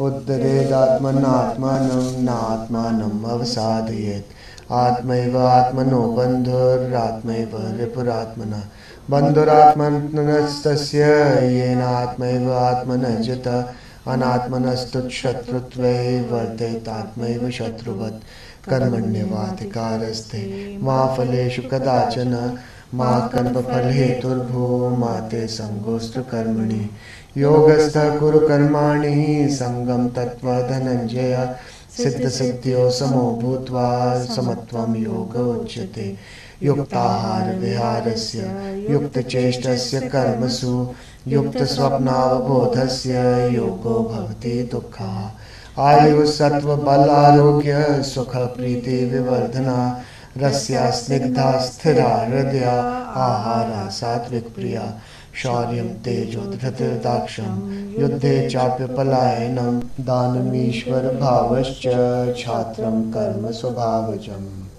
उद्धरेदात्मनात्मानं नात्मानम् अवसादयेत्। आत्मैव आत्मनो बन्धुरात्मैव रिपुरात्मना। बन्धुरात्मनस्तस्य येनात्मैव आत्मनजित अनात्मनस्तु शत्रुत्वे वर्तेतात्मैव शत्रुवत्। कर्मण्यवाधिकारस्ते मा फलेषु कदाचन। मा कर्मफलहेतुर्भो मा ते सङ्गोऽस्तु कर्मणि योगस्थः कुरु कर्माणि सङ्गं तत्त्वधनञ्जय सिद्धसिद्ध्यो समो भूत्वा समत्वं योग उच्यते। युक्ताहार युक्ताहारविहारस्य युक्तचेष्टस्य कर्मसु, युक्तस्वप्नावबोधस्य योगो भवति दुःखः। आयुः सत्त्वबलारोग्य सुखप्रीतिविवर्धना रस्या स्निग्धा स्थिरा हृदया, आहारा सात्विकप्रिया शौर्य तेजो धृतिर्दाक्षं, युद्धे चाप्य पलायनं दानमीश्वरभावश्च छात्रं कर्म स्वभावजम्।